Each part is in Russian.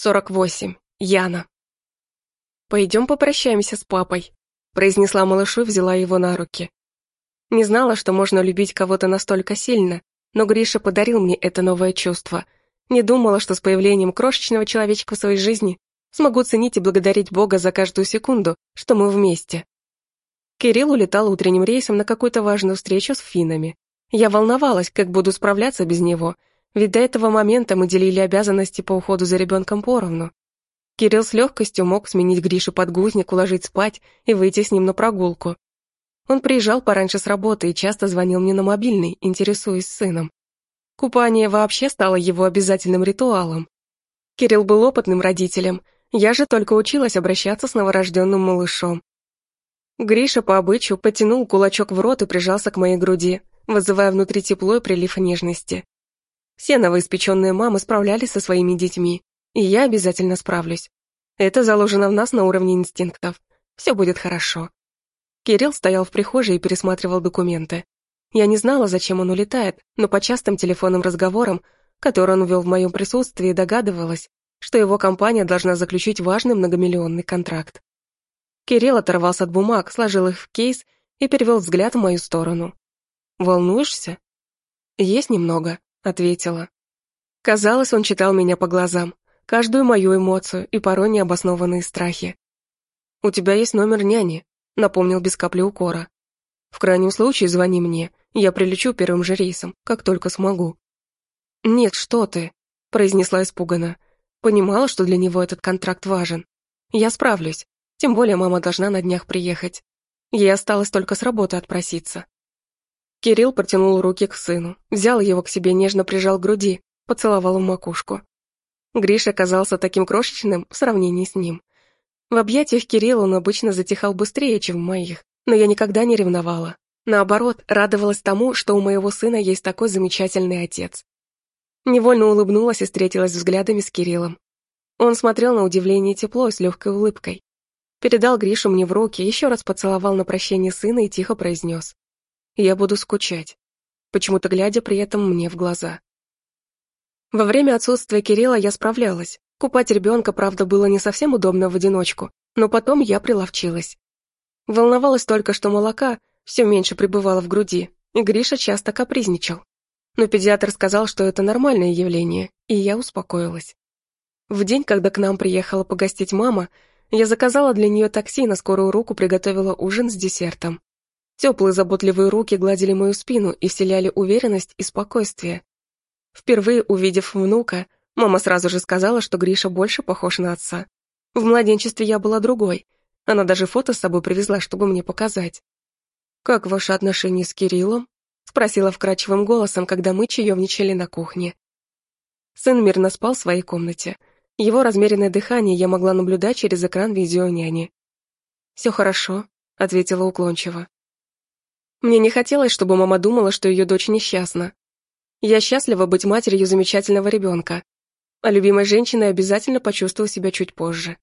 48. Яна. «Пойдем попрощаемся с папой», — произнесла малышу и взяла его на руки. Не знала, что можно любить кого-то настолько сильно, но Гриша подарил мне это новое чувство. Не думала, что с появлением крошечного человечка в своей жизни смогу ценить и благодарить Бога за каждую секунду, что мы вместе. Кирилл улетал утренним рейсом на какую-то важную встречу с финнами. Я волновалась, как буду справляться без него — ведь до этого момента мы делили обязанности по уходу за ребенком поровну. Кирилл с легкостью мог сменить Грише подгузник, уложить спать и выйти с ним на прогулку. Он приезжал пораньше с работы и часто звонил мне на мобильный, интересуясь сыном. Купание вообще стало его обязательным ритуалом. Кирилл был опытным родителем, я же только училась обращаться с новорожденным малышом. Гриша по обычаю потянул кулачок в рот и прижался к моей груди, вызывая внутри тепло и прилив нежности. Все новоиспеченные мамы справлялись со своими детьми, и я обязательно справлюсь. Это заложено в нас на уровне инстинктов. Все будет хорошо. Кирилл стоял в прихожей и пересматривал документы. Я не знала, зачем он улетает, но по частым телефонным разговорам, которые он вел в моем присутствии, догадывалась, что его компания должна заключить важный многомиллионный контракт. Кирилл оторвался от бумаг, сложил их в кейс и перевел взгляд в мою сторону. «Волнуешься?» «Есть немного», ответила. Казалось, он читал меня по глазам, каждую мою эмоцию и порой необоснованные страхи. «У тебя есть номер няни», — напомнил без капли укора. «В крайнем случае звони мне, я прилечу первым же рейсом, как только смогу». «Нет, что ты», — произнесла испуганно. Понимала, что для него этот контракт важен. «Я справлюсь, тем более мама должна на днях приехать. Ей осталось только с работы отпроситься». Кирилл протянул руки к сыну, взял его к себе, нежно прижал к груди, поцеловал в макушку. Гриша казался таким крошечным в сравнении с ним. В объятиях Кирилла он обычно затихал быстрее, чем в моих, но я никогда не ревновала. Наоборот, радовалась тому, что у моего сына есть такой замечательный отец. Невольно улыбнулась и встретилась взглядами с Кириллом. Он смотрел на удивление тепло с легкой улыбкой. Передал Гришу мне в руки, еще раз поцеловал на прощение сына и тихо произнес. Я буду скучать, почему-то глядя при этом мне в глаза. Во время отсутствия Кирилла я справлялась. Купать ребенка, правда, было не совсем удобно в одиночку, но потом я приловчилась. Волновалась только, что молока все меньше пребывало в груди, и Гриша часто капризничал. Но педиатр сказал, что это нормальное явление, и я успокоилась. В день, когда к нам приехала погостить мама, я заказала для нее такси и на скорую руку приготовила ужин с десертом. Теплые заботливые руки гладили мою спину и вселяли уверенность и спокойствие. Впервые увидев внука, мама сразу же сказала, что Гриша больше похож на отца. В младенчестве я была другой. Она даже фото с собой привезла, чтобы мне показать. «Как ваши отношения с Кириллом?» — спросила вкрадчивым голосом, когда мы чаевничали на кухне. Сын мирно спал в своей комнате. Его размеренное дыхание я могла наблюдать через экран видеоняни. «Все хорошо», — ответила уклончиво. Мне не хотелось, чтобы мама думала, что ее дочь несчастна. Я счастлива быть матерью замечательного ребенка, а любимой женщиной обязательно почувствую себя чуть позже.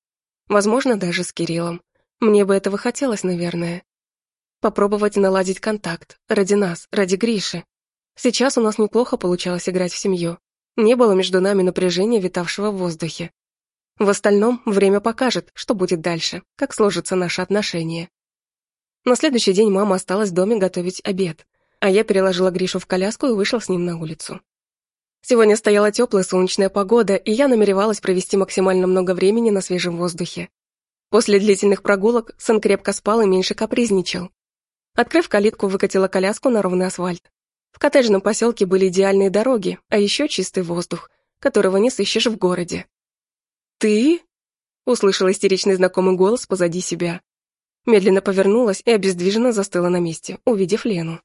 Возможно, даже с Кириллом. Мне бы этого хотелось, наверное. Попробовать наладить контакт. Ради нас, ради Гриши. Сейчас у нас неплохо получалось играть в семью. Не было между нами напряжения, витавшего в воздухе. В остальном время покажет, что будет дальше, как сложатся наши отношения. На следующий день мама осталась в доме готовить обед, а я переложила Гришу в коляску и вышла с ним на улицу. Сегодня стояла теплая солнечная погода, и я намеревалась провести максимально много времени на свежем воздухе. После длительных прогулок сын крепко спал и меньше капризничал. Открыв калитку, выкатила коляску на ровный асфальт. В коттеджном поселке были идеальные дороги, а еще чистый воздух, которого не сыщешь в городе. «Ты?» — услышала истеричный знакомый голос позади себя. Медленно повернулась и обездвиженно застыла на месте, увидев Лену.